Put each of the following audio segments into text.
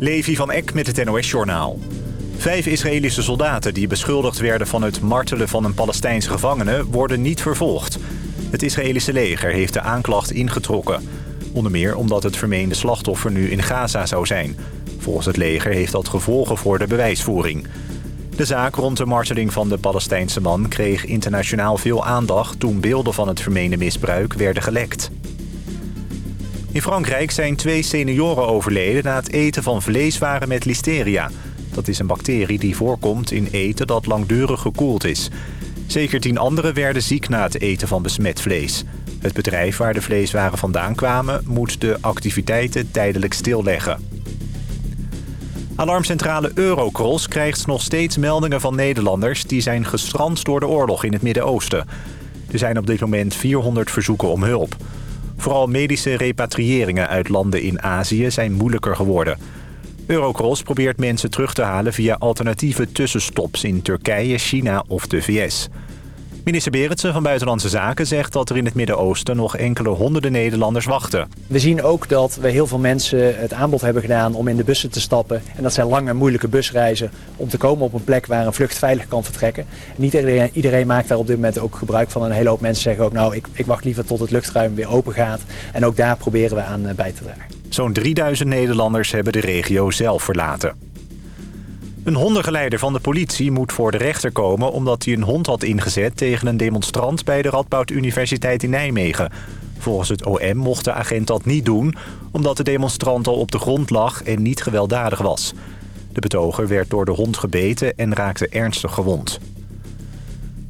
Levi van Eck met het NOS-journaal. Vijf Israëlische soldaten die beschuldigd werden van het martelen van een Palestijnse gevangene... worden niet vervolgd. Het Israëlische leger heeft de aanklacht ingetrokken. Onder meer omdat het vermeende slachtoffer nu in Gaza zou zijn. Volgens het leger heeft dat gevolgen voor de bewijsvoering. De zaak rond de marteling van de Palestijnse man kreeg internationaal veel aandacht... toen beelden van het vermeende misbruik werden gelekt. In Frankrijk zijn twee senioren overleden na het eten van vleeswaren met listeria. Dat is een bacterie die voorkomt in eten dat langdurig gekoeld is. Zeker tien anderen werden ziek na het eten van besmet vlees. Het bedrijf waar de vleeswaren vandaan kwamen... moet de activiteiten tijdelijk stilleggen. Alarmcentrale Eurocross krijgt nog steeds meldingen van Nederlanders... die zijn gestrand door de oorlog in het Midden-Oosten. Er zijn op dit moment 400 verzoeken om hulp. Vooral medische repatriëringen uit landen in Azië zijn moeilijker geworden. Eurocross probeert mensen terug te halen via alternatieve tussenstops in Turkije, China of de VS. Minister Berendsen van Buitenlandse Zaken zegt dat er in het Midden-Oosten nog enkele honderden Nederlanders wachten. We zien ook dat we heel veel mensen het aanbod hebben gedaan om in de bussen te stappen. En dat zijn lange moeilijke busreizen om te komen op een plek waar een vlucht veilig kan vertrekken. niet iedereen, iedereen, maakt daar op dit moment ook gebruik van. Een hele hoop mensen zeggen ook nou ik, ik wacht liever tot het luchtruim weer open gaat. En ook daar proberen we aan eh, bij te dragen. Zo'n 3000 Nederlanders hebben de regio zelf verlaten. Een hondengeleider van de politie moet voor de rechter komen... omdat hij een hond had ingezet tegen een demonstrant... bij de Radboud Universiteit in Nijmegen. Volgens het OM mocht de agent dat niet doen... omdat de demonstrant al op de grond lag en niet gewelddadig was. De betoger werd door de hond gebeten en raakte ernstig gewond.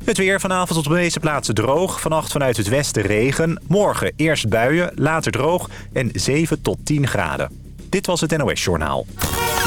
Het weer vanavond op de plaatsen droog. Vannacht vanuit het westen regen. Morgen eerst buien, later droog en 7 tot 10 graden. Dit was het NOS Journaal.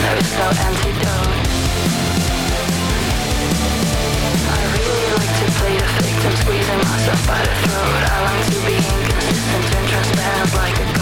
there is no antidote. I really like to play the victim, squeezing myself by the throat. I long to be inconsistent and transparent like a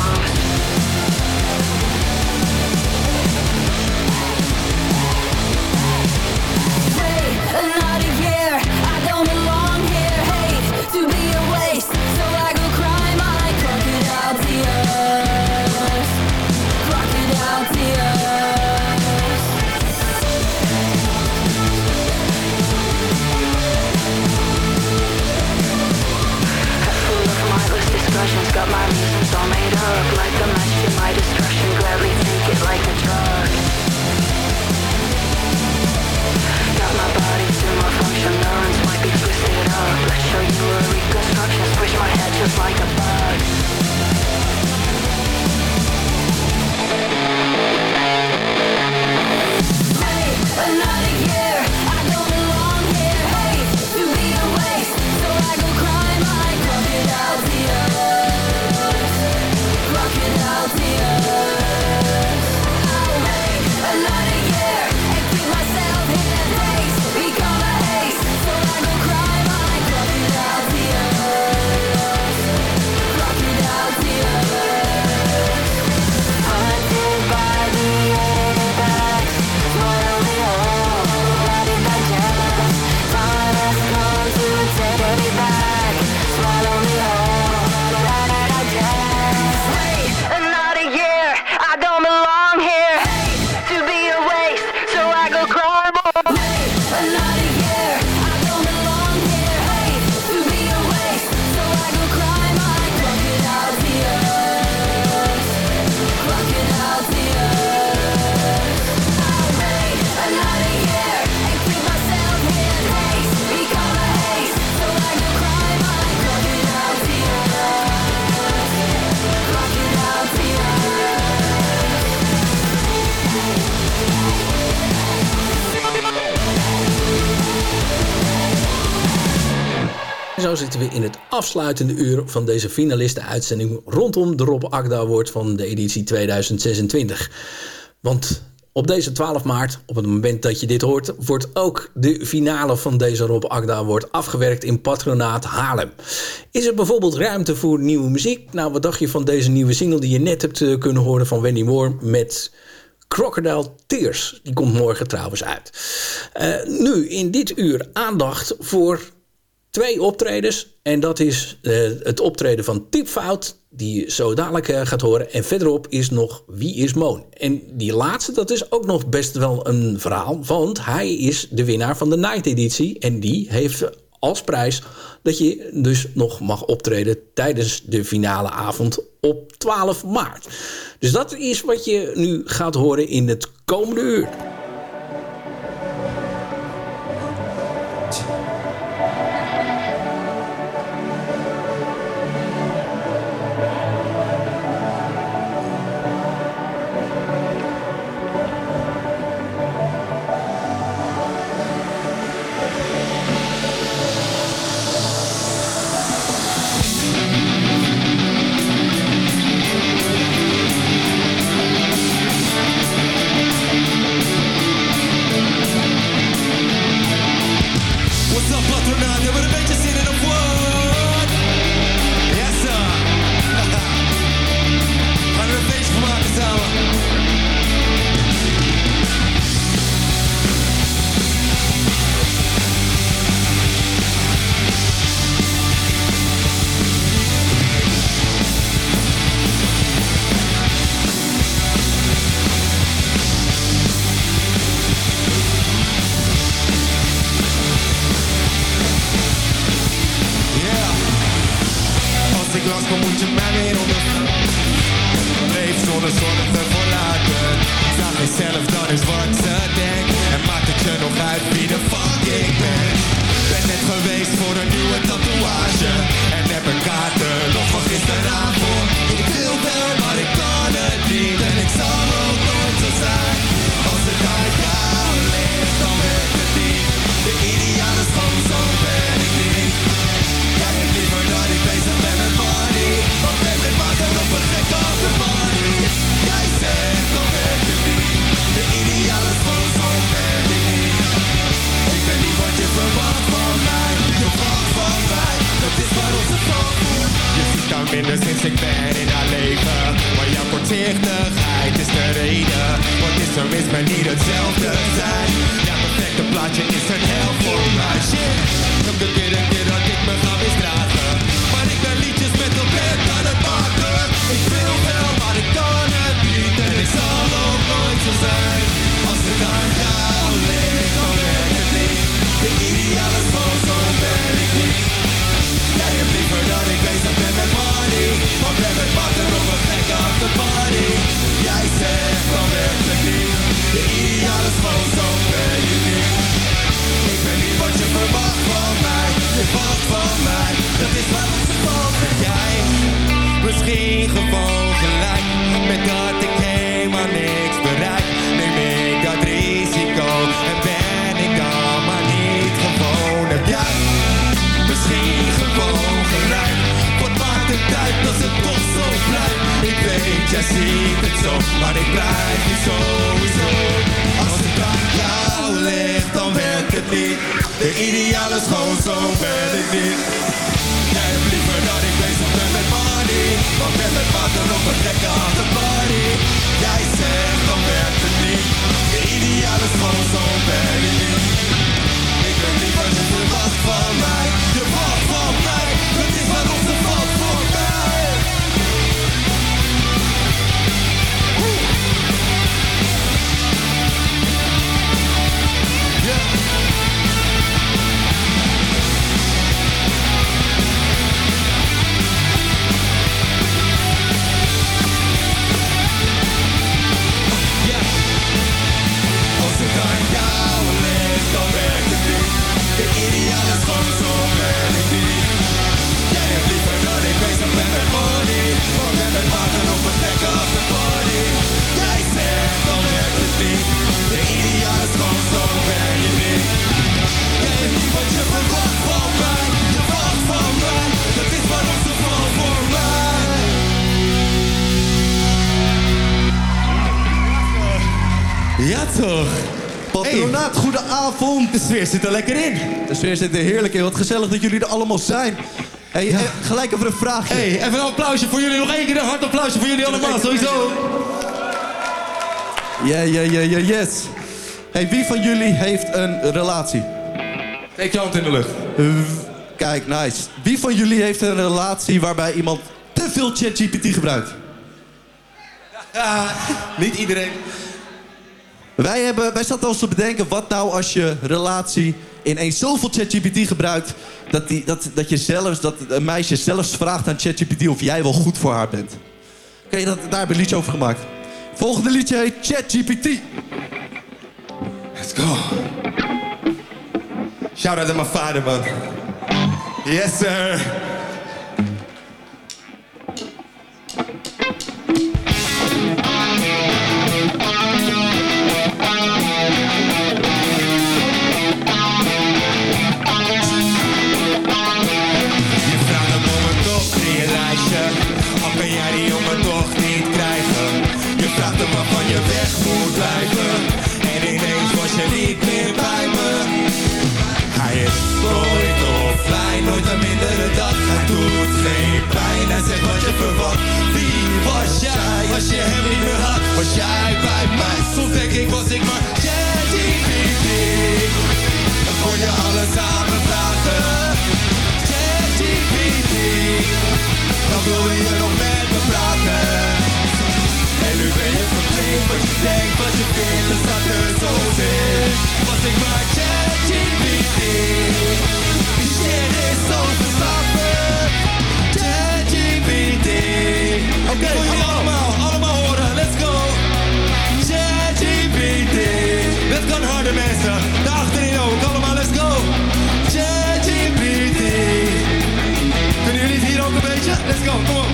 just like afsluitende uur van deze finalisten-uitzending rondom de Rob Agda Award van de editie 2026. Want op deze 12 maart, op het moment dat je dit hoort, wordt ook de finale van deze Rob Agda Award afgewerkt in Patronaat Haarlem. Is er bijvoorbeeld ruimte voor nieuwe muziek? Nou, wat dacht je van deze nieuwe single die je net hebt eh, kunnen horen van Wendy Moore met Crocodile Tears? Die komt morgen trouwens uit. Uh, nu in dit uur aandacht voor twee optredens. En dat is uh, het optreden van Tipfout, die je zo dadelijk uh, gaat horen. En verderop is nog Wie is Moon. En die laatste, dat is ook nog best wel een verhaal. Want hij is de winnaar van de Night editie. En die heeft als prijs dat je dus nog mag optreden tijdens de finale avond op 12 maart. Dus dat is wat je nu gaat horen in het komende uur. Sfeer zit er lekker in. De sfeer zit er heerlijk in. Wat gezellig dat jullie er allemaal zijn. Hey, eh, gelijk even een vraagje. Hey, even een applausje voor jullie. Nog één keer een hard applausje voor jullie allemaal, sowieso. Ja, ja, ja, ja, yes. Hey, wie van jullie heeft een relatie? Steek je hand in de lucht. Uh, kijk, nice. Wie van jullie heeft een relatie waarbij iemand te veel ChatGPT gebruikt? Ja, niet iedereen. Wij, hebben, wij zaten ons te bedenken, wat nou als je relatie ineens zoveel ChatGPT gebruikt... Dat, die, dat, dat, je zelfs, dat een meisje zelfs vraagt aan ChatGPT of jij wel goed voor haar bent. Oké, daar hebben we een liedje over gemaakt. Volgende liedje heet ChatGPT. Let's go. Shout out to my father, man. Yes, sir. Hem niet meer had? Was jij bij mij? Soms denk ik was ik maar ChatGPT. Dan kon je alles aan me vragen. ChatGPT. Dan wil je nog met me praten. En nu ben je verplicht wat je denkt, wat je vindt, dat staat er zo in. Was ik maar ChatGPT. Die shit is zo verslappen. ChatGPT. Oké, allemaal, allemaal horen, let's go. ChatGPT. Dat kan harder mensen, daarachterin ook, allemaal let's go. ChatGPT. Kunnen jullie het hier ook een beetje? Let's go, kom op.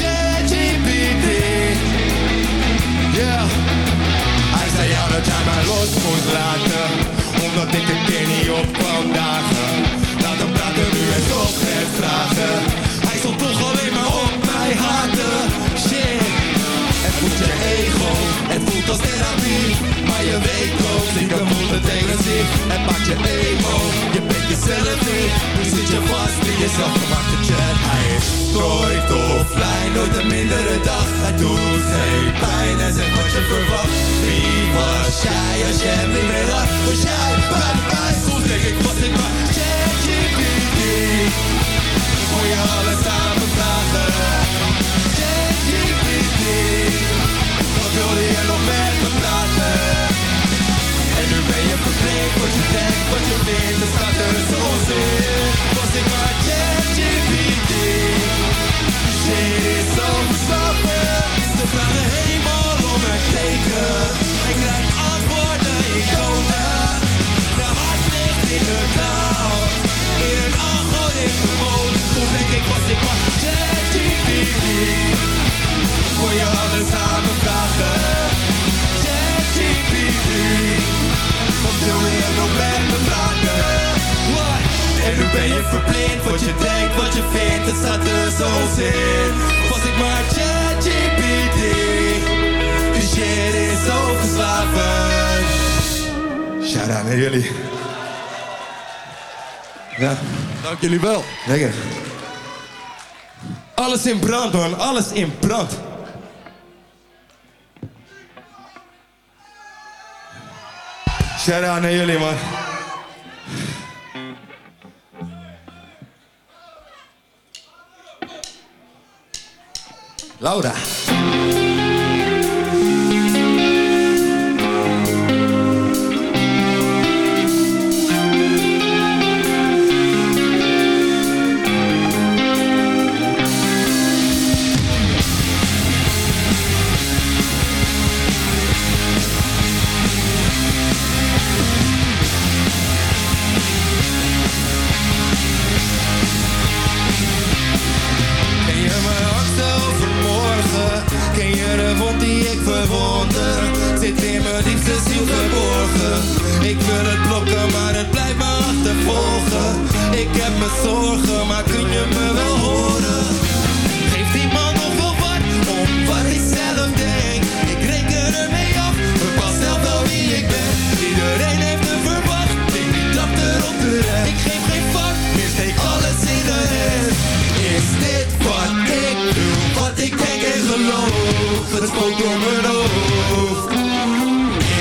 ChatGPT. Yeah. Hij zei jou dat jij mij los moest laten Omdat ik een keer niet op kwam dagen Laat hem praten nu en toch net vragen voelt je ego Het voelt als therapie. Maar je weet ook Stiekem voelt het agressief Het maakt je emo Je bent jezelf niet. Nu zit je vast in je zelfgemaakte chat Hij is nooit offline Nooit een mindere dag. Hij doet geen pijn En zegt wat je verwacht. Wie was jij als je hem niet meer had Was jij bij mij? Soms denk ik was ik maar ChatGPT Voor je alles Wat wilde je nog met jullie wel. lekker. Alles in brand, man, alles in brand. Shout out naar jullie, man. Laura. maar kun je me wel horen? Geef die man nog wel wat om wat ik zelf denk. Ik reken er mee af, bepaal zelf wel wie ik ben. Iedereen heeft een verwachting, ik dacht erop terecht. Ik geef geen vak, meer steek alles in de hand. Is dit wat ik doe, wat ik denk en geloof? Het spookt door mijn hoofd.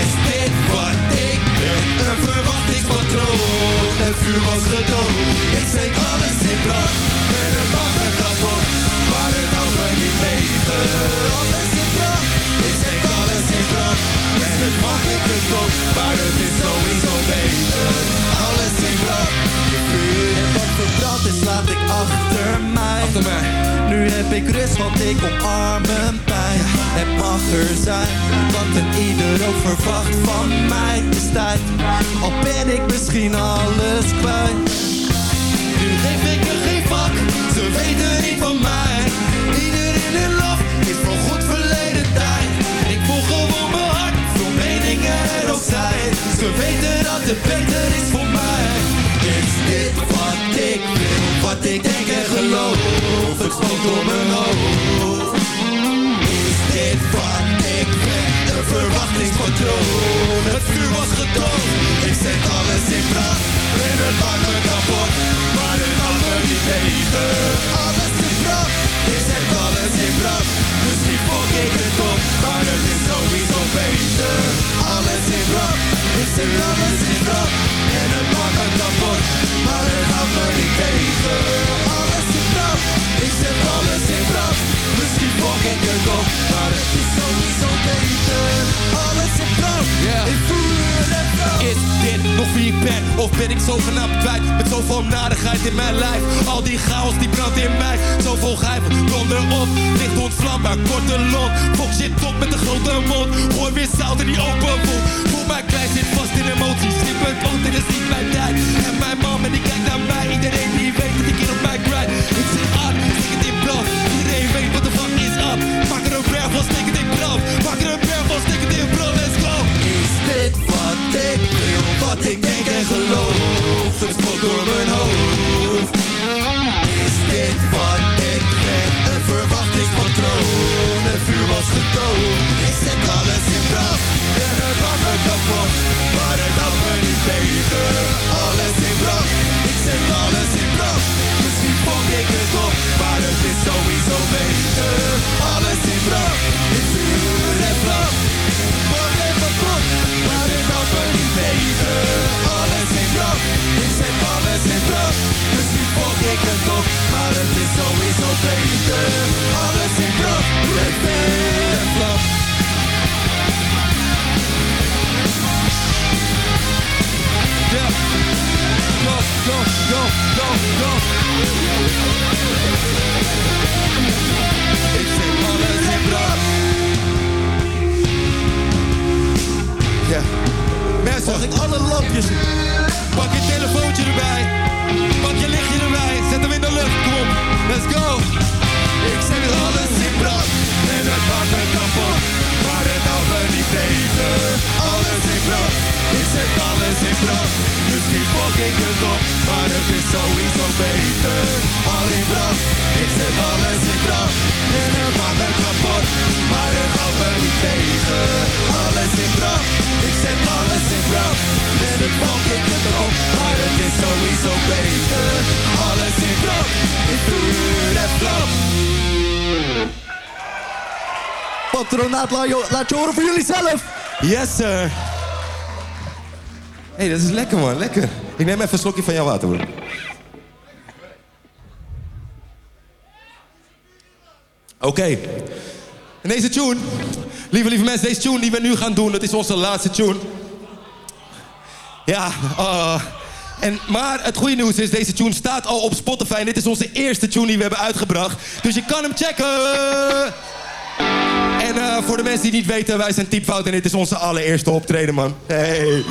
Is dit wat ik ben, een verwachtingspatroon? Het vuur was gedood. alles in brand. Je vuur wat verbrand is, dus laat ik achter mij. Nu heb ik rust, want ik omarm mijn pijn. Het mag er zijn, wat een ieder ook verwacht van mij. Het is tijd, al ben ik misschien alles kwijt. Nu geef ik er geen vak, ze weten niet van mij. Ieder in hun lof is van goed verleden tijd. Ik voel gewoon er. Ze weten dat het beter is voor mij. Is dit wat ik wil, wat ik denk en geloof? Het spookt door mijn hoofd. Is dit wat ik ben, een verwachtingspatroon? Het vuur was gedoofd, ik zet alles in brand. En het me kapot, maar het me niet tegen. Zet alles in brand. Misschien fok ik het op, maar het is sowieso beter. Alles in brand, ik zet alles in brand. En het maakt me kapot, maar het houdt me niet tegen. Alles in brand, ik zet alles in brand. Misschien fok ik het op, maar het is sowieso beter. Alles Of ben ik zogenaamd kwijt? Met zoveel nadigheid in mijn lijf. Al die chaos die brandt in mij. Zoveel gijf, donder op Licht ontvlambaar, korte lont. Fox zit top met een grote mond. Hoor weer zout in die open mond Voel mij klein, zit vast in emoties. Slip het oud, dit is niet mijn tijd. En mijn en die kijkt naar mij. Iedereen die weet dat ik hier op mijn grind. Ik zit aan, stik het in Iedereen weet wat de fuck is up Maak er een berg van, steek het in brand. Maak er een berg van, steek het in brand. Let's go dit wat ik wil, wat ik denk en geloof? Het spookt door mijn hoofd. Is dit wat ik ben, een verwachtingspatroon? Het vuur was gedoofd, ik zet alles in brand. En het me kapot, maar het houdt me niet tegen. Alles in brand, ik zet alles in brand. Misschien fok ik het maar het is sowieso beter. Alles in brand, het vlam. Yeah. Go, go, go, go, go. Ik zet alles in. Ja. Mensen, Mag ik alle lampjes pak je telefoontje erbij. Pak je lichtje erbij. Zet hem in de lucht. Kom op. Let's go. Ik zet alles in brand en het maakt me kapot, maar het houdt me niet tegen. Alles in brand, ik zet alles in brand. Misschien fok ik het op, maar het is sowieso beter. Al in brand, ik zet alles in brand op, maar het is sowieso beter. Alles in vuur en vlam. Patronaat, laat je, laat je horen voor jullie zelf. Yes, sir. hey, dat is lekker, man. Lekker. Ik neem even een slokje van jouw water, broer. Oké. En deze tune, lieve, lieve mensen, deze tune die we nu gaan doen, dat is onze laatste tune. Ja, eh, en, maar het goede nieuws is, deze tune staat al op Spotify. En dit is onze eerste tune die we hebben uitgebracht. Dus je kan hem checken. En eh, voor de mensen die niet weten, wij zijn Typfout en dit is onze allereerste optreden, man. Hey.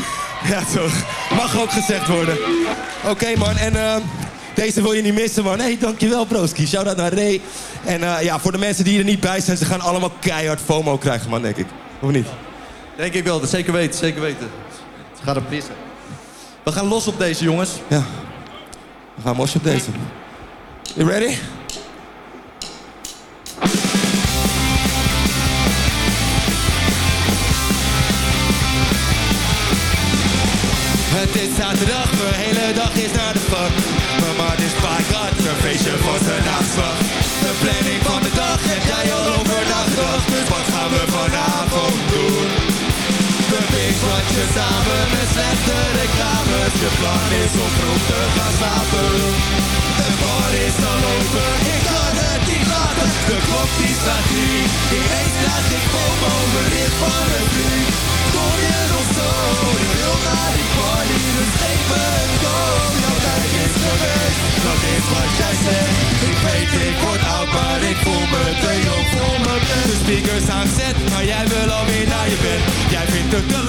Ja, toch. Mag ook gezegd worden. Oké, man. En eh, deze wil je niet missen, man. Hey, dankjewel, broski. Shout-out naar Ray. En ja, voor de mensen die er niet bij zijn, ze gaan allemaal keihard FOMO krijgen, man, denk ik. Of niet? Denk ik wel, zeker weten, zeker weten. Ze gaan er pissen. We gaan los op deze jongens. Ja. We gaan mosje op deze. You ready? Het is zaterdag, mijn hele dag is naar de fuck. Mijn maat is paard, een feestje voor zijn afslag. De planning van de dag heb jij al overdag gedacht. Dus wat gaan we vanavond doen? We binge samen met Je plan is om vroeg te gaan slapen. De bar is al open, ik kan het niet laten. De klok die slaat drie, ineens krijg ik FOMO bericht van een vriend. Kom je nog zo, je wil naar die party, dus geef me een go. Jouw tijd is geweest, dat is wat jij zegt Ik weet ik word oud maar ik voel me te jong voor bed De speakers aanzet, maar jij wil alweer naar je bed Jij vindt het te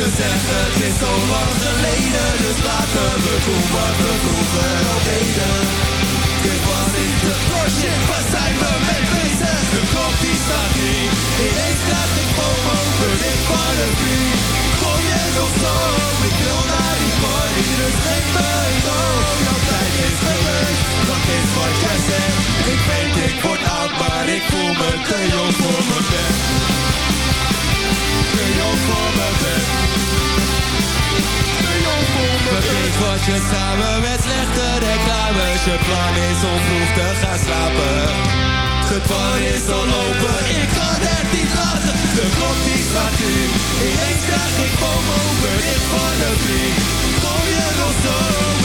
Ze zeggen het is zo lang geleden Dus laten we doen wat we vroeger al deden. Dit was niet de shit, waar zijn we mee bezig? De klok die staat niet Ineens krijg ik FOMO, bericht van de vriend Gooi je nog zo, ik wil naar die party Dus geef me door, jouw tijd is geweest Dat is wat jij zegt. Ik weet ik word oud, maar ik voel me te jong voor mijn bed wat je samen met slechte reclames Je plan is om vroeg te gaan slapen Het is al open, ik kan het niet laten De klok die slaat nu, ineens krijg ik FOMO Bericht van een vriend, kom je nog zo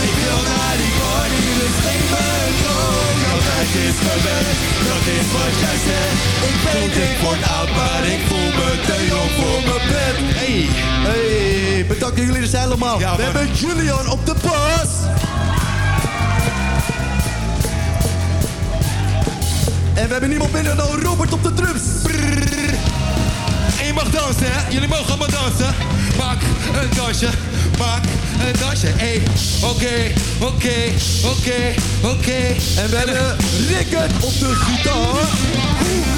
Ik wil naar die party, dus geef me een tijd is geweest, dat is wat jij zegt Ik weet ik word oud, maar ik voel me te jong voor mijn bed Hey, Hey, bedankt jullie dus helemaal. Ja, We maar- hebben Julian op de bas. En we hebben niemand minder dan Robert op de drums. Jullie mogen allemaal dansen. Maak een dansje, maak een dansje. Hey, oké, oké, oké, oké. En we hebben Rickert op de gitaar.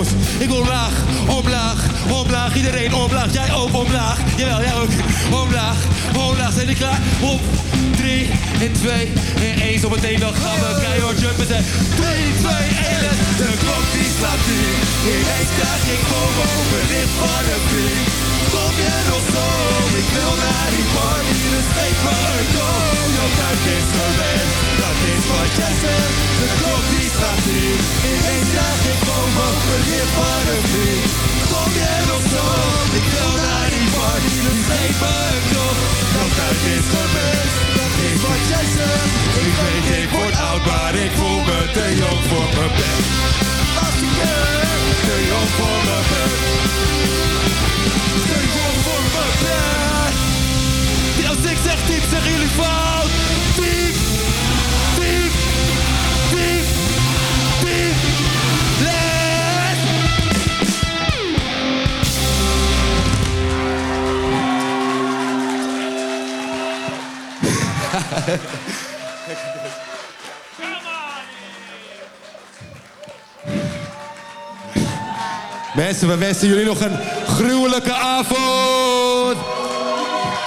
Jongens. Ik wil omlaag, omlaag, omlaag. Iedereen omlaag. Jij ook omlaag. Jawel, jij ook. Omlaag, omlaag. Zijn jullie klaar? Op 3 en 2 en 1. Zometeen dan gaan we keihard jumpen. Zijn 3, 2, 1. De klok die slaat nu. Ineens krijg ik FOMO. Bericht van een vriend. Kom je nog zo? Ik wil naar die party. Dus geef me een go. Jouw tijd is geweest. Dat is jij zegt. De klok die slaat nu. Ineens krijg ik FOMO. Bericht van een vriend. Kom je nog zo? Ik wil naar die party. Dus geef me een go. Jouw tijd is geweest. Dat is wat jij zegt. Ik weet ik word oud, maar ik voel me te jong voor mijn bed. Laatste keer. Te jong voor mijn bed. Te jong voor mijn bed. Als ik zeg diep, zeggen jullie fout. Diep, Mensen, we wensen jullie nog een gruwelijke avond.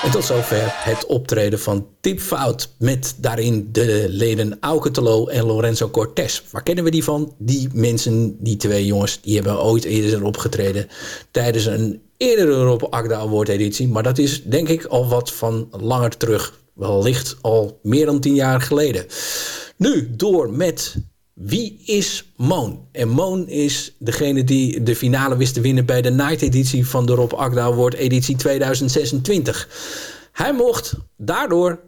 En tot zover het optreden van Tip Fout. Met daarin de leden Auke Telo en Lorenzo Cortés. Waar kennen we die van? Die mensen, die twee jongens, die hebben ooit eerder opgetreden. Tijdens een eerdere Rob Agda Award editie. Maar dat is denk ik al wat van langer terug. Wellicht al meer dan tien jaar geleden. Nu door met wie is Moon? En Moon is degene die de finale wist te winnen bij de night editie van de Rob Agda Award editie 2026. Hij mocht daardoor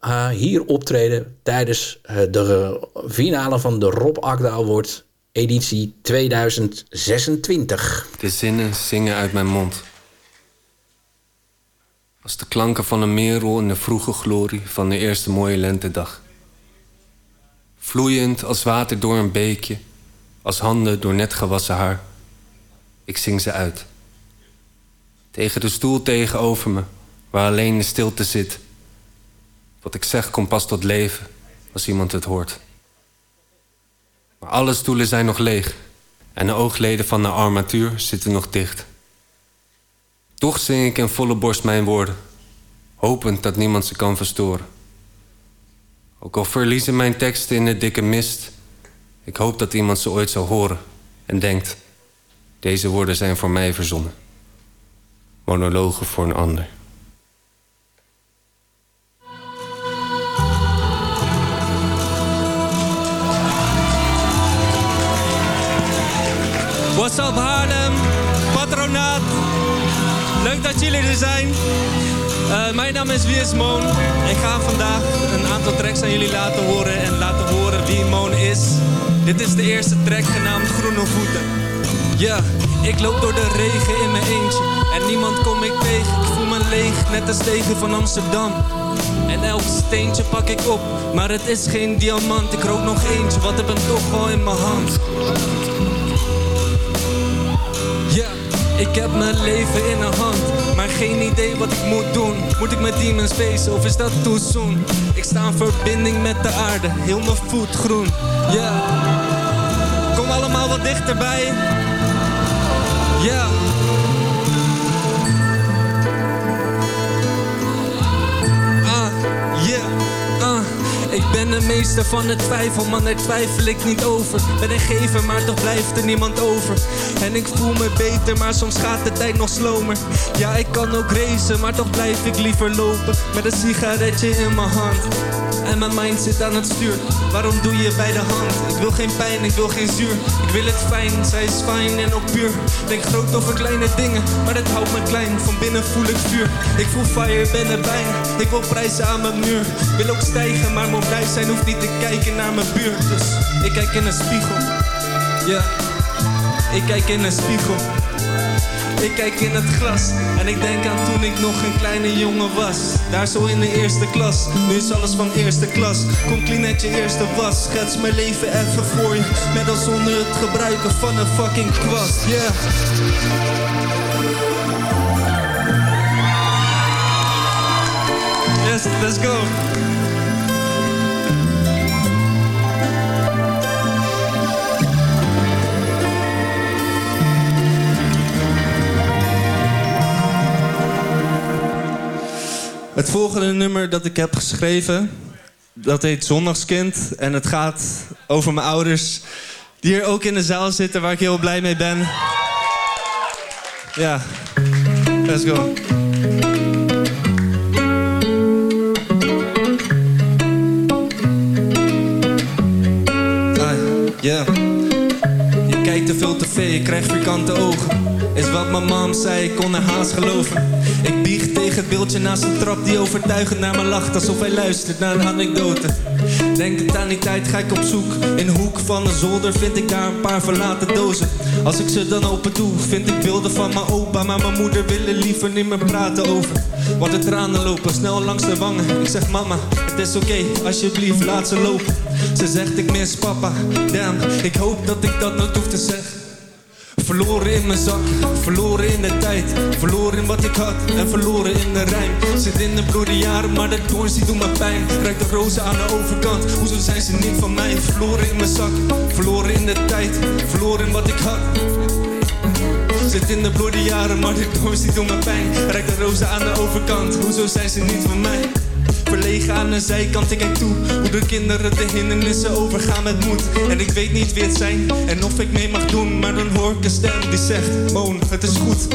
eh, hier optreden tijdens eh, de finale van de Rob Agda Award editie 2026. De zinnen zingen uit mijn mond. Als de klanken van een merel in de vroege glorie van de eerste mooie lentedag. Vloeiend als water door een beekje, als handen door net gewassen haar. Ik zing ze uit. Tegen de stoel tegenover me, waar alleen de stilte zit. Wat ik zeg komt pas tot leven als iemand het hoort. Maar alle stoelen zijn nog leeg en de oogleden van de armatuur zitten nog dicht. Toch zing ik in volle borst mijn woorden, hopend dat niemand ze kan verstoren. Ook al verliezen mijn teksten in de dikke mist, ik hoop dat iemand ze ooit zal horen en denkt: deze woorden zijn voor mij verzonnen. Monologen voor een ander. What's up, Harlem? Zijn. Uh, mijn naam is Wie is Moon. Ik ga vandaag een aantal tracks aan jullie laten horen en laten horen wie Moon is. Dit is de eerste track genaamd Groene Voeten. Ja, ik loop door de regen in mijn eentje en niemand kom ik tegen. Ik voel me leeg, net als tegen van Amsterdam. En elk steentje pak ik op, maar het is geen diamant. Ik rook nog eentje, wat heb hem toch al in mijn hand. Ja, ik heb mijn leven in een hand, geen idee wat ik moet doen. Moet ik met demons feesten of is dat too soon? Ik sta in verbinding met de aarde, heel mijn voet groen. Ja, kom allemaal wat dichterbij. Ja. Ik ben de meester van het twijfel, man daar twijfel ik niet over Ben een gever, maar toch blijft er niemand over En ik voel me beter, maar soms gaat de tijd nog slomer Ja, ik kan ook racen, maar toch blijf ik liever lopen Met een sigaretje in mijn hand en mijn mind zit aan het stuur. Waarom doe je bij de hand? Ik wil geen pijn, ik wil geen zuur. Ik wil het fijn, zij is fijn en ook puur. Denk groot over kleine dingen, maar het houdt me klein. Van binnen voel ik vuur. Ik voel fire, ben er bijna. Ik wil prijzen aan mijn muur. Wil ook stijgen, maar moet blij zijn, hoeft niet te kijken naar mijn buurt. Dus ik kijk in een spiegel. Ja, ik kijk in een spiegel. Ik kijk in het glas en ik denk aan toen ik nog een kleine jongen was. Daar zo in de eerste klas, nu is alles van eerste klas. Kom clean je eerste was, schets mijn leven even voor je. Met als zonder het gebruiken van een fucking kwast, yeah. Yes, let's go. Het volgende nummer dat ik heb geschreven, dat heet Zondagskind. En het gaat over mijn ouders, die hier ook in de zaal zitten, waar ik heel blij mee ben. Ja, let's go. Ah, yeah. Je kijkt te veel tv, je krijgt vierkante ogen. Is wat mijn mam zei, ik kon haar haast geloven. Ik bieg tegen het beeldje naast een trap die overtuigend naar me lacht. Alsof hij luistert naar een anekdote. Denk het aan die tijd ga ik op zoek. In de hoek van een zolder vind ik daar een paar verlaten dozen. Als ik ze dan open doe, vind ik beelden van mijn opa. Maar mijn moeder wil liever niet meer praten over. Want de tranen lopen snel langs de wangen. Ik zeg mama, het is oké, alsjeblieft laat ze lopen. Ze zegt ik mis papa, damn, ik hoop dat ik dat nooit hoef te zeggen. Verloren in mijn zak, verloren in de tijd. Verloren in wat ik had en verloren in de rijm. Zit in de bloede jaren, maar de doorns die doen me pijn. Rijk de rozen aan de overkant, hoezo zijn ze niet van mij? Verloren in mijn zak, verloren in de tijd. Verloren in wat ik had. Zit in de bloede jaren, maar de doorns die doen me pijn. Rijk de rozen aan de overkant, hoezo zijn ze niet van mij? Verlegen aan de zijkant, ik kijk toe Hoe de kinderen de hindernissen overgaan met moed. En ik weet niet wie het zijn en of ik mee mag doen Maar dan hoor ik een stem die zegt Moon, het is goed.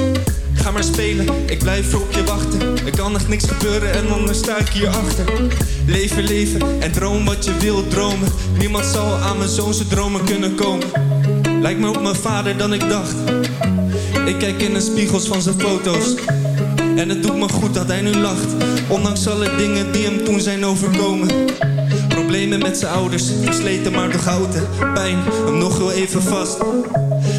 Ga maar spelen, ik blijf op je wachten. Er kan echt niks gebeuren en dan sta ik hier achter. Leven, leven en droom wat je wilt dromen. Niemand zal aan mijn zoon dromen kunnen komen. Lijkt me op mijn vader dan ik dacht. Ik kijk in de spiegels van zijn foto's. En het doet me goed dat hij nu lacht Ondanks alle dingen die hem toen zijn overkomen. Problemen met zijn ouders, versleten maar door gouden Pijn, hem nog heel even vast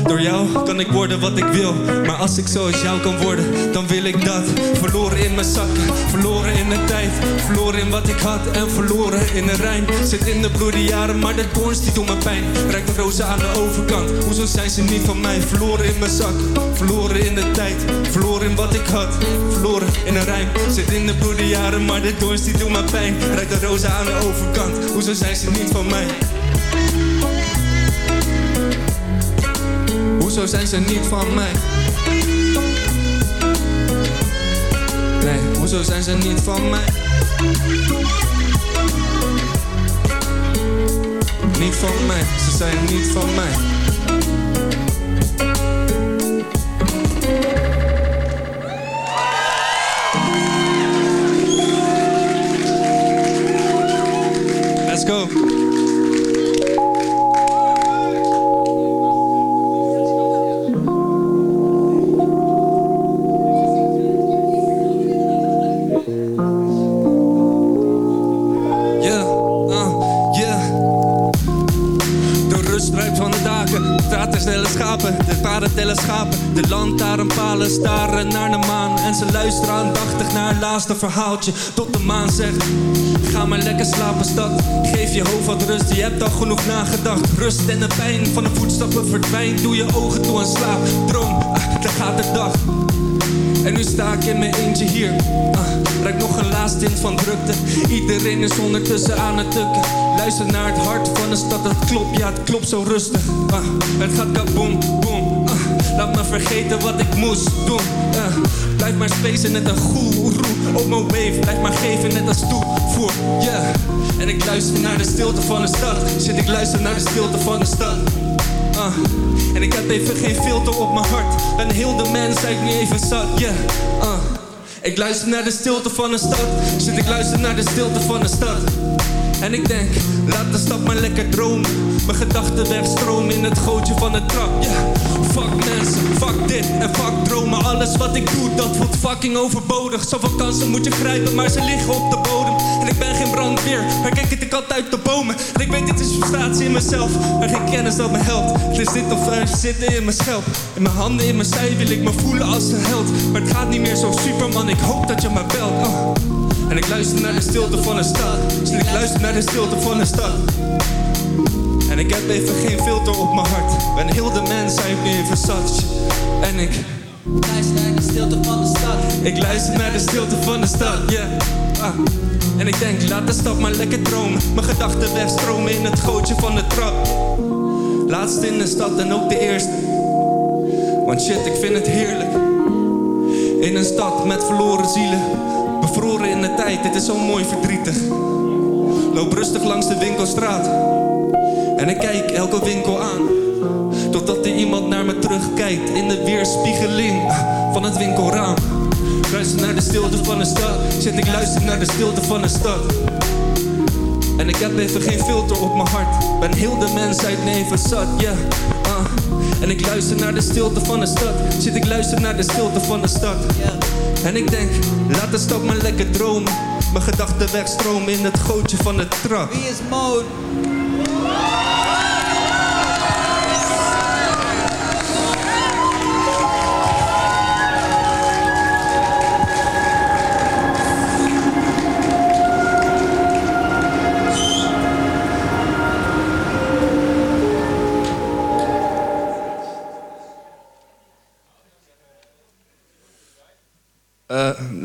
door jou kan ik worden wat ik wil. Maar als ik zoals jou kan worden, dan wil ik dat. Verloren in mijn zakken, verloren in de tijd. Verloren in wat ik had en verloren in de rijm Zit in de bloede jaren, maar de doorns die doen me pijn. Rijk de rozen aan de overkant, hoezo zijn ze niet van mij? Verloren in mijn zak, verloren in de tijd. Verloren in wat ik had, verloren in een rijm Zit in de bloede jaren, maar de doorns die doen me pijn. Rijk de rozen aan de overkant, hoezo zijn ze niet van mij Hoezo zijn ze niet van mij? Nee, hoezo zijn ze niet van mij? Niet van mij, ze zijn niet van mij. Let's go. Staren naar de maan. En ze luisteren aandachtig naar het laatste verhaaltje. Tot de maan zegt, ga maar lekker slapen stad. Geef je hoofd wat rust, je hebt al genoeg nagedacht. Rust en de pijn van de voetstappen verdwijnt. Doe je ogen toe en slaap. Droom, ah, daar gaat de dag. En nu sta ik in mijn eentje hier. Ah, nog een laatste tint van drukte. Iedereen is ondertussen aan het tukken. Luister naar het hart van de stad, het klopt, ja, het klopt zo rustig. Ah, het gaat kaboom, boom. Laat me vergeten wat ik moest doen. Ah, blijf maar spacen net een goeroe. Op mijn wave, blijf maar geven net als toevoer. Yeah. En ik luister naar de stilte van de stad. Zit ik luister naar de stilte van de stad. Ah, en ik heb even geen filter op mijn hart. Ben heel de mensheid nu even zat, ah. Ik luister naar de stilte van de stad. Zit ik luister naar de stilte van de stad. En ik denk, laat de stad maar lekker dromen. Mijn gedachten wegstromen in het gootje van de trap. Yeah. Fuck mensen, fuck dit en fuck dromen. Alles wat ik doe, dat voelt fucking overbodig. Zoveel kansen moet je grijpen, maar ze liggen op de bodem. Ik ben geen brandweer, maar kijk ik kat uit de bomen. En ik weet, dit is frustratie in mezelf. Maar geen kennis dat me helpt. Het is dit of zitten in mijn schelp. In mijn handen, in mijn zij wil ik me voelen als een held. Maar het gaat niet meer zo super, man. Ik hoop dat je me belt. Oh. En ik luister naar de stilte van de stad. Dus ik luister naar de stilte van de stad. En ik heb even geen filter op mijn hart. Ben heel de mensheid nu even zat. En ik luister naar de stilte van de stad. Ik luister naar de stilte van de stad, yeah. Ah. En ik denk, laat de stad maar lekker dromen. Mijn gedachten wegstromen in het gootje van de trap. Laatst in de stad en ook de eerste. Want shit, ik vind het heerlijk. In een stad met verloren zielen. Bevroren in de tijd, dit is zo mooi verdrietig. Loop rustig langs de winkelstraat. En ik kijk elke winkel aan. Totdat er iemand naar me terugkijkt. In de weerspiegeling van het winkelraam. Luister naar de stilte van de stad. Zit ik luister naar de stilte van de stad. En ik heb even geen filter op mijn hart. Ben heel de mensheid even zat, yeah. Uh. En ik luister naar de stilte van de stad. Zit ik luister naar de stilte van de stad. En ik denk, laat de stad maar lekker dromen. Mijn gedachten wegstromen in het gootje van de trap. Wie is?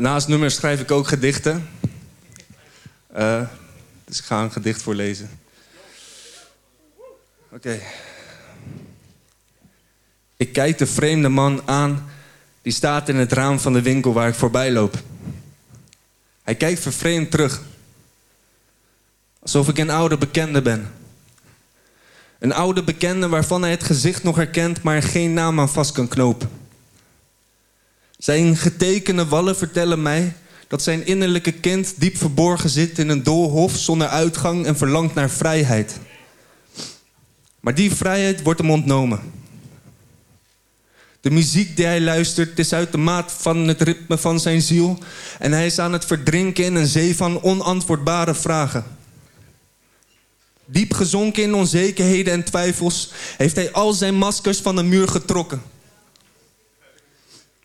Naast nummers schrijf ik ook gedichten. Uh, dus ik ga een gedicht voorlezen. Oké. Ik kijk de vreemde man aan die staat in het raam van de winkel waar ik voorbij loop. Hij kijkt vervreemd terug. Alsof ik een oude bekende ben. Een oude bekende waarvan hij het gezicht nog herkent, maar geen naam aan vast kan knopen. Zijn getekende wallen vertellen mij dat zijn innerlijke kind diep verborgen zit in een doolhof zonder uitgang en verlangt naar vrijheid. Maar die vrijheid wordt hem ontnomen. De muziek die hij luistert is uit de maat van het ritme van zijn ziel en hij is aan het verdrinken in een zee van onantwoordbare vragen. Diep gezonken in onzekerheden en twijfels heeft hij al zijn maskers van de muur getrokken.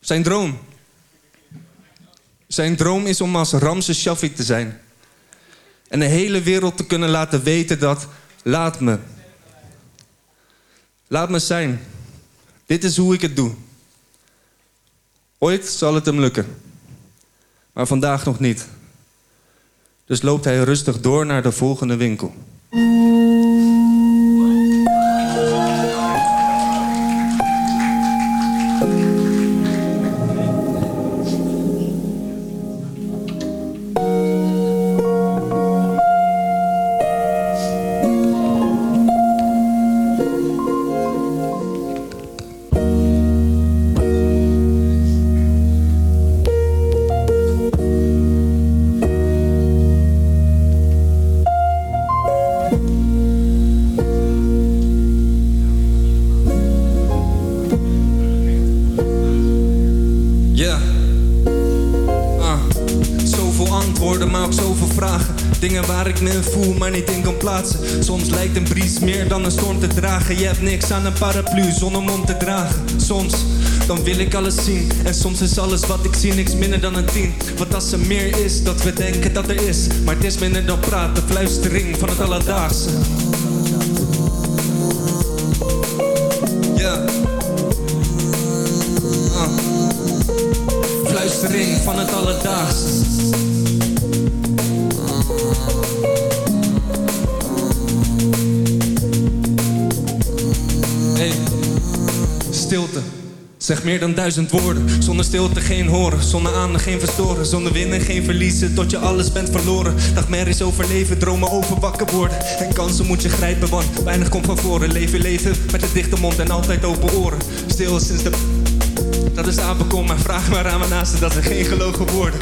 Zijn droom. Zijn droom is om als Ramses Shafik te zijn. En de hele wereld te kunnen laten weten dat... Laat me. Laat me zijn. Dit is hoe ik het doe. Ooit zal het hem lukken. Maar vandaag nog niet. Dus loopt hij rustig door naar de volgende winkel. Me voel, maar niet in kan plaatsen. Soms lijkt een bries meer dan een storm te dragen. Je hebt niks aan een paraplu zonder mond te dragen. Soms, dan wil ik alles zien. En soms is alles wat ik zie niks minder dan een tien. Wat als er meer is, dat we denken dat er is. Maar het is minder dan praten, fluistering van het alledaagse. Meer dan duizend woorden. Zonder stilte geen horen. Zonder aandacht geen verstoren. Zonder winnen geen verliezen. Tot je alles bent verloren. Nachtmerries overleven. Dromen over wakker worden. En kansen moet je grijpen, want weinig komt van voren. Leven, leven met een dichte mond en altijd open oren. Stil sinds de. Dat is apenkom. Maar vraag maar aan mijn naasten dat er geen gelogen worden.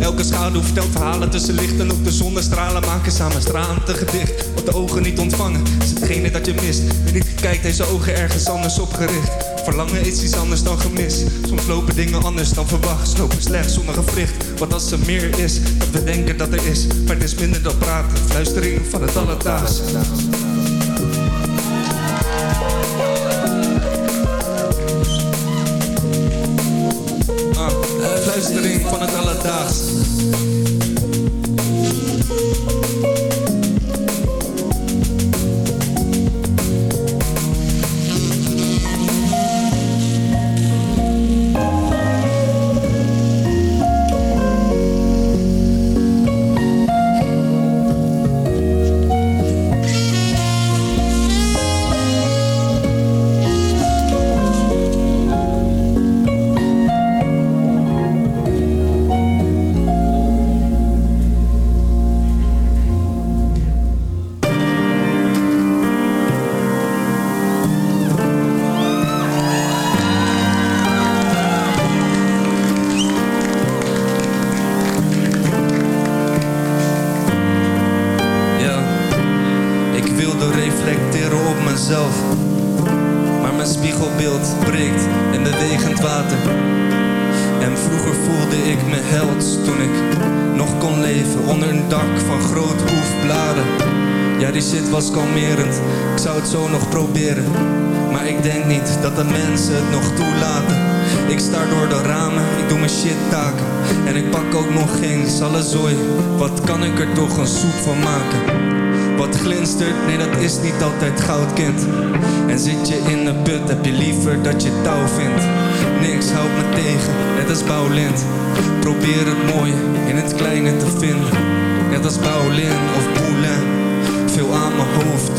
Elke schaduw vertelt verhalen tussen licht en ook de zonnestralen maken samen stralend gedicht. Wat de ogen niet ontvangen, is hetgene dat je mist. Wie niet kijkt, deze ogen ergens anders opgericht. Verlangen is iets anders dan gemis. Soms lopen dingen anders dan verwacht. Slopen slecht zonder gewricht. Wat als er meer is, dat we denken dat er is. Maar het is minder dan praten, fluistering van het alledaagse.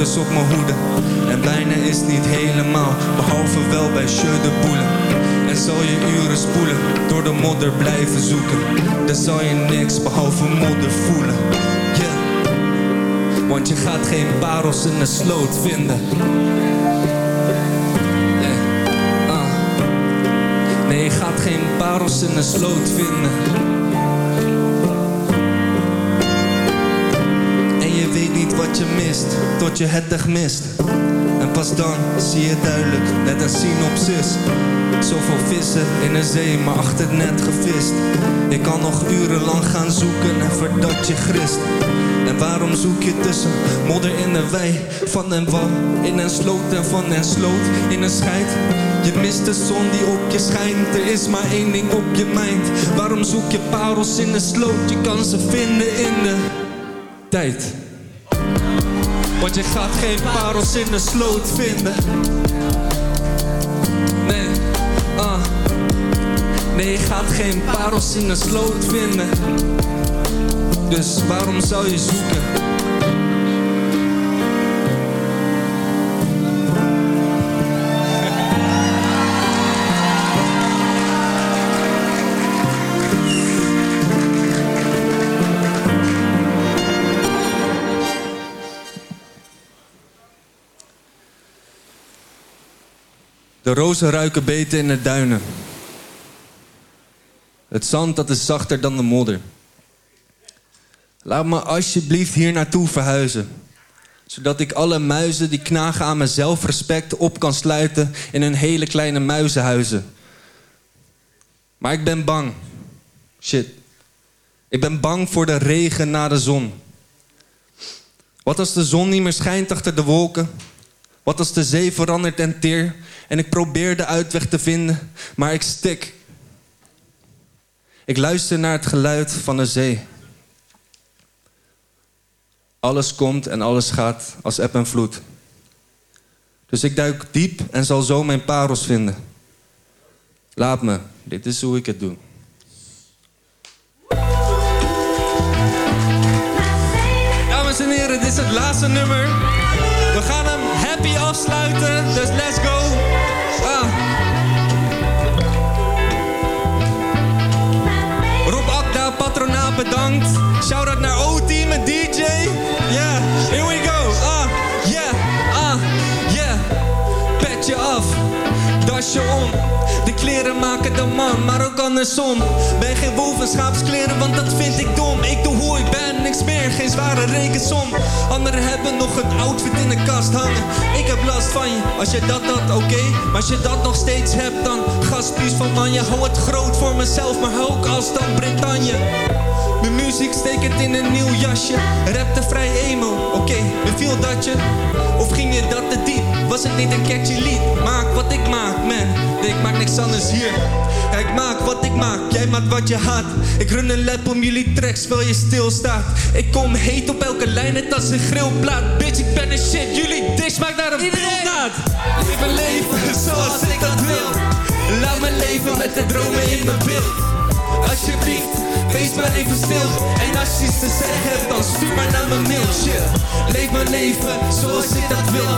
Op mijn hoede En bijna is niet helemaal, behalve wel bij Jeu de Boule en zal je uren spoelen, door de modder blijven zoeken Dan zal je niks behalve modder voelen Yeah want je gaat geen parels in de sloot vinden. Ah. nee je gaat geen parels in de sloot vinden. Wat je mist, tot je het echt mist. En pas dan zie je duidelijk, net als synopsis. Zoveel vissen in de zee, maar achter net gevist. Je kan nog urenlang gaan zoeken en voordat je grist. En waarom zoek je tussen modder in de wei Van en wal, in een sloot en van en sloot In een scheid Je mist de zon die op je schijnt Er is maar één ding op je mind Waarom zoek je parels in de sloot Je kan ze vinden in de tijd Want je gaat geen parels in de sloot vinden. Nee, ah. Nee, je gaat geen parels in de sloot vinden. Dus waarom zou je zoeken? De rozen ruiken beter in de duinen. Het zand dat is zachter dan de modder. Laat me alsjeblieft hier naartoe verhuizen. Zodat ik alle muizen die knagen aan mijn zelfrespect op kan sluiten in hun hele kleine muizenhuizen. Maar ik ben bang. Shit. Ik ben bang voor de regen na de zon. Wat als de zon niet meer schijnt achter de wolken? Wat als de zee verandert en teer? En ik probeer de uitweg te vinden, maar ik stik. Ik luister naar het geluid van de zee. Alles komt en alles gaat als eb en vloed. Dus ik duik diep en zal zo mijn parels vinden. Laat me, dit is hoe ik het doe. Dames en heren, dit is het laatste nummer. We gaan hem happy afsluiten, dus bedankt. Shout-out naar O-Team en DJ. Yeah, here we go. Ah, yeah, ah, yeah. Petje af, dasje om. De kleren maken de man, maar ook andersom. Ben geen wolvenschaapskleren, want dat vind ik dom. Ik doe hoe ik ben, niks meer, geen zware rekensom. Anderen hebben nog een outfit in de kast hangen. Ik heb last van je, als je dat had, oké. Maar als je dat nog steeds hebt, dan gaspies van man. Je hou het groot voor mezelf, maar hou ook als dan Bretagne. Mijn muziek steek het in een nieuw jasje. Rapte vrij emo, oké, beviel dat je? Of ging je dat te diep? Was het niet een catchy lied? Maak wat ik maak, man. Nee, ik maak niks anders hier. Ja, ik maak wat ik maak, jij maakt wat je haat. Ik run een lap om jullie tracks, terwijl je stilstaat. Ik kom heet op elke lijn, net als een grillplaat. Bitch, ik ben een shit, jullie dish maakt naar een bilnaad. Leef mijn leven zoals ik dat wil. Laat me leven met de dromen in mijn beeld. Alsjeblieft, wees maar even stil. En als je iets te zeggen hebt, dan stuur maar naar mijn mailtje. Leef mijn leven zoals ik dat wil.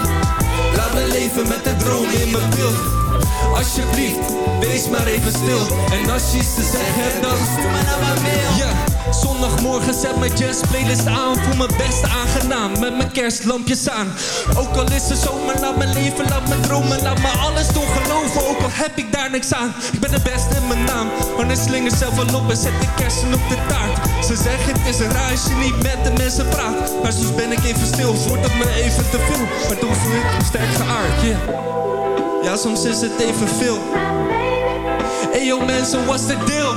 Laat me leven met de droom in mijn beeld Alsjeblieft, wees maar even stil. En als je iets te zeggen hebt, dan stuur maar naar mijn mail. Yeah. Zondagmorgen zet mijn jazz playlist aan. Voel me best aangenaam met mijn kerstlampjes aan. Ook al is het zomer, laat me leven, laat me dromen Laat me alles doen geloven, ook al heb ik daar niks aan Ik ben de beste in mijn naam, maar een slinger zelf al op En zet de kersen op de taart. Ze zeggen het is een raar als je niet met de mensen praat. Maar soms ben ik even stil, wordt het me even te veel Maar toch voel ik me sterk geaard, yeah Ja, soms is het even veel. Hey yo mensen, what's the deal?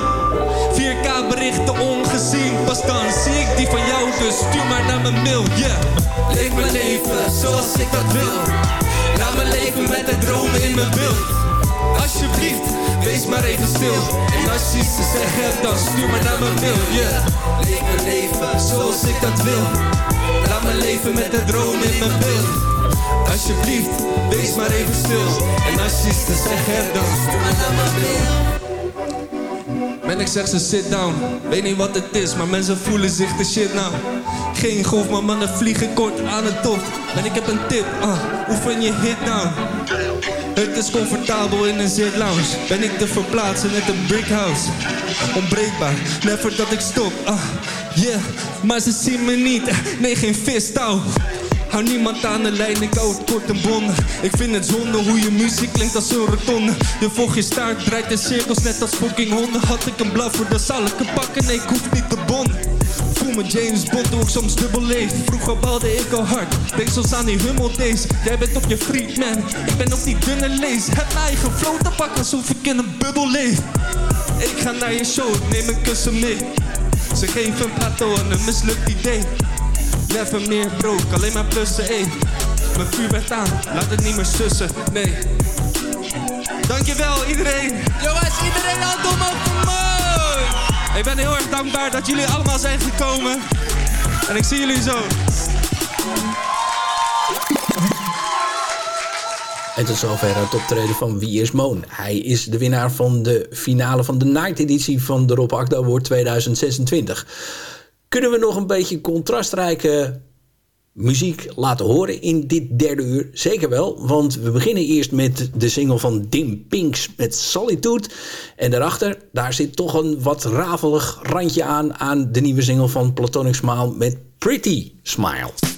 4K berichten ongezien. Pas dan zie ik die van jou, dus stuur maar naar mijn mail, yeah. Leef mijn leven zoals ik dat wil. Laat me leven met de dromen in mijn beeld Alsjeblieft, wees maar even stil. En als je iets te zeggen hebt, dan stuur maar naar mijn mail, yeah. Leef mijn leven zoals ik dat wil. Laat me leven met de droom in mijn beeld Alsjeblieft, wees maar even stil En als je iets te hebt, dan stuur maar Man, ik zeg ze sit down. Weet niet wat het is, maar mensen voelen zich de shit nou. Geen golf, maar mannen vliegen kort aan de top. En ik heb een tip, ah, oefen je hit down. Het is comfortabel in een zit lounge. Ben ik te verplaatsen net een brick house. Onbreekbaar, never dat ik stop, ah, yeah. Maar ze zien me niet, nee geen vistouw. Hou niemand aan de lijn, ik hou het kort en bondig Ik vind het zonde hoe je muziek klinkt als een rotonde Je volgt je staart, draait in cirkels net als fucking honden. Had ik een blaffer, dan zal ik pakken, nee ik hoef niet te bonden Voel me James Bond, hoe ik soms dubbel leef. Vroeger balde ik al hard, denk soms aan die hummel days. Jij bent op je friet man, ik ben op die dunne lees. Heb mijn eigen flow te pakken alsof ik in een bubbel leef. Ik ga naar je show, neem een kussen mee. Ze geven plateau en een mislukt idee Never meer broke, alleen maar plussen, ey. Mijn vuur werd aan, laat het niet meer sussen, nee. Dankjewel iedereen. Jongens, iedereen op de mooi Ik ben heel erg dankbaar dat jullie allemaal zijn gekomen. En ik zie jullie zo. En tot zover het optreden van Wie is Moon. Hij is de winnaar van de finale van de night editie van de Rob Akda Award 2026. Kunnen we nog een beetje contrastrijke muziek laten horen in dit derde uur? Zeker wel, want we beginnen eerst met de single van Dim Pinks met Solitude. En daarachter, daar zit toch een wat rafelig randje aan... aan de nieuwe single van Platonic Smile met Pretty Smile.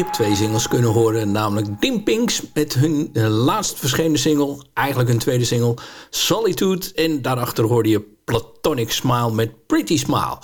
Je hebt twee singles kunnen horen, namelijk Dimpings met hun eh, laatst verschenen single, eigenlijk hun tweede single, Solitude. En daarachter hoorde je Platonic Smile met Pretty Smile.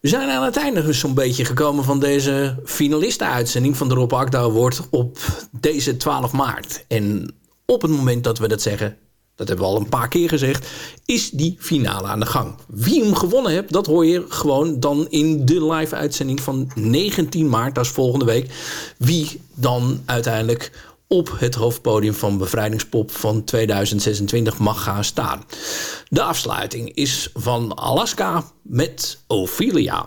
We zijn aan het einde dus zo'n beetje gekomen van deze finalistenuitzending van de Rob Akda Award op deze 12 maart. En op het moment dat we dat zeggen, dat hebben we al een paar keer gezegd, is die finale aan de gang. Wie hem gewonnen hebt, dat hoor je gewoon dan in de live uitzending van 19 maart, dat is volgende week. Wie dan uiteindelijk op het hoofdpodium van Bevrijdingspop van 2026 mag gaan staan. De afsluiting is van Alaska met Ophelia.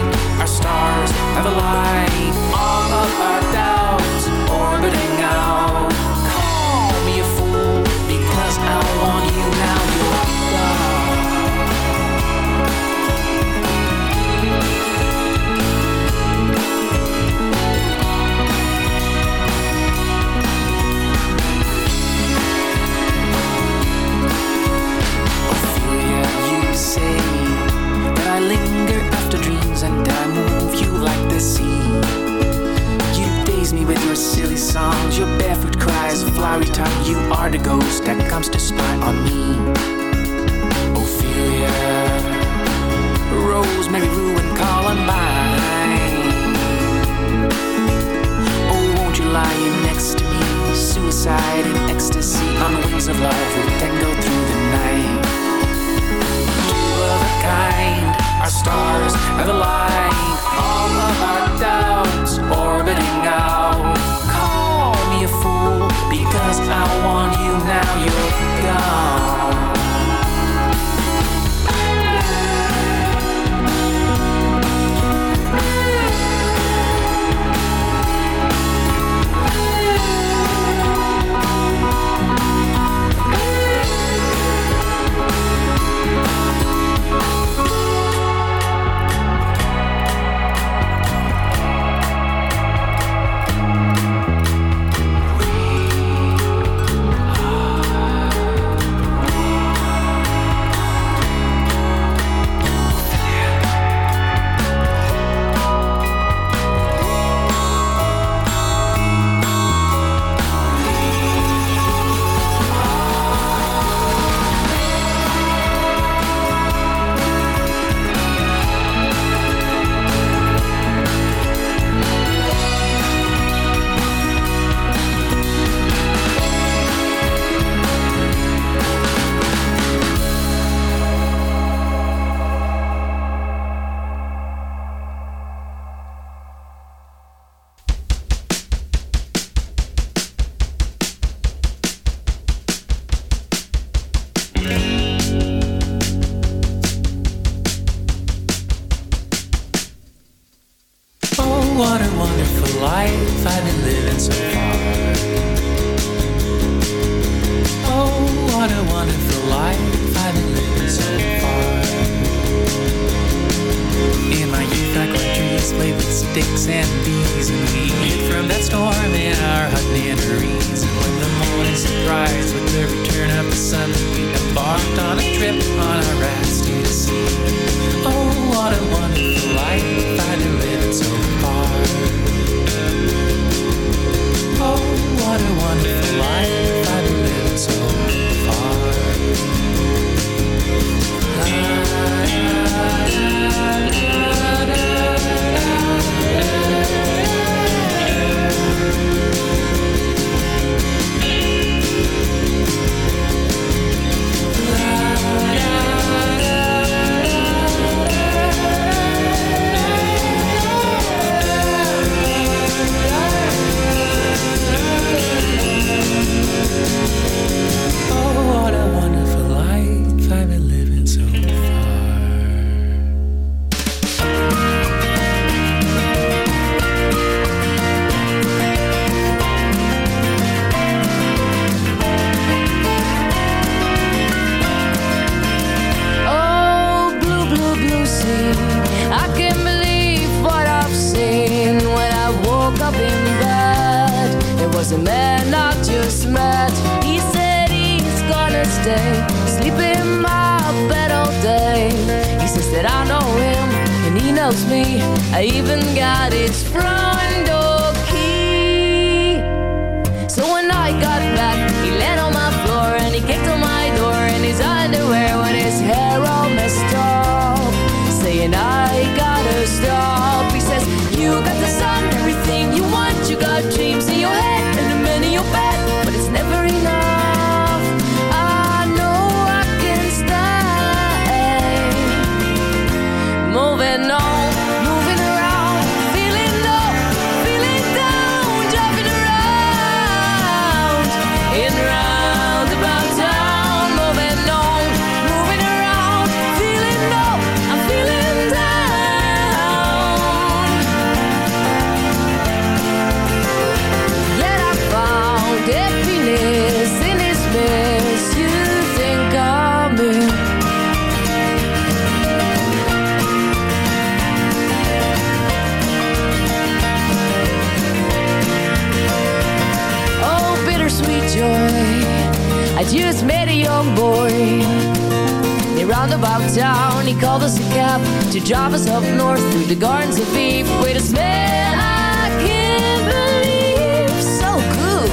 stars have a light all of our down. Gonna stay, sleep in my bed all day. He says that I know him and he knows me. I even got his front door key. So when I got back, he laid on my floor and he kicked on my door in his underwear with his hair all messed up, saying I Roundabout town, he called us a cab to drive us up north through the gardens of Eve with a smell I can't believe. So good.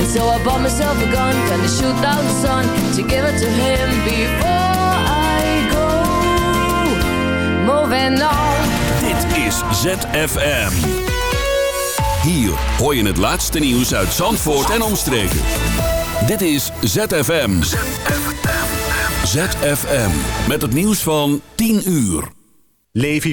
And so I bought myself a gun, gonna shoot down the sun to give it to him before I go. Moving on. Dit is ZFM. Hier hoor je het laatste nieuws uit Zandvoort en omstreken. Dit is ZFM. ZFM. Met het nieuws van 10 uur. Levi